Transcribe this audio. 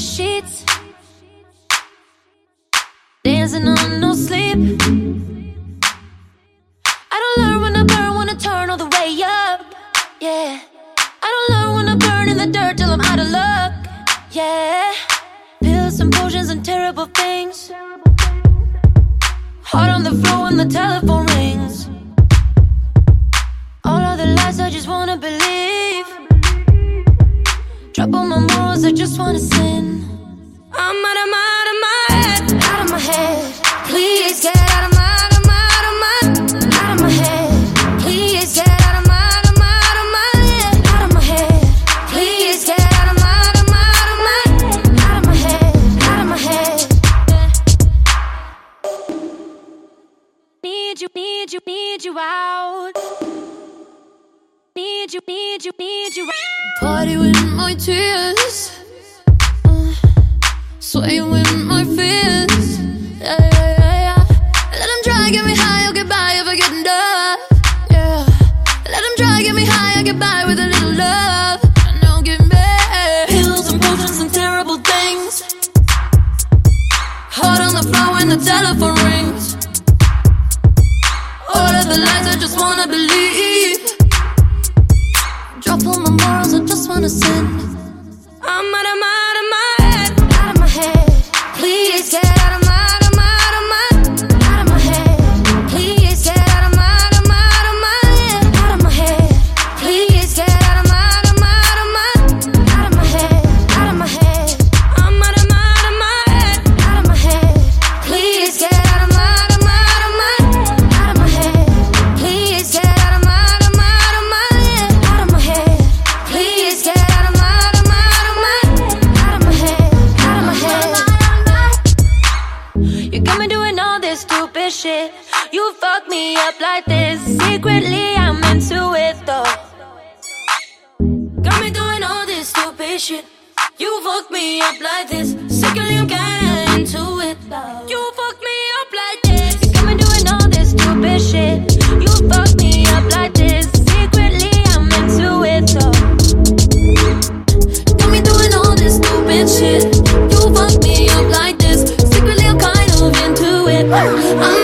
sheets. Dancing on no sleep. I don't learn when I burn, wanna turn all the way up. Yeah. I don't learn when I burn in the dirt till I'm out of luck. Yeah. Pills and potions and terrible things. Heart on the floor when the telephone rings. All of the lies I just wanna believe. Drop all my morals, I just wanna sin. I'm out of my, out of my head, out of my head. Please get out of my, out of my, out of my, head. Please get out of my, head. Please get out of my, out of my, out of my, out of my head, out of my head. Need you, need you, need you out. Need you, need you, need you. Party with my tears, uh, sway with my fears. Yeah, yeah, yeah, yeah. Let them get me high, I'm out of my this stupid shit. You fuck me up like this. Secretly, I'm into it though. Got me doing all this stupid shit. You fuck me up like this. Secretly, I'm kinda into it though. You I'm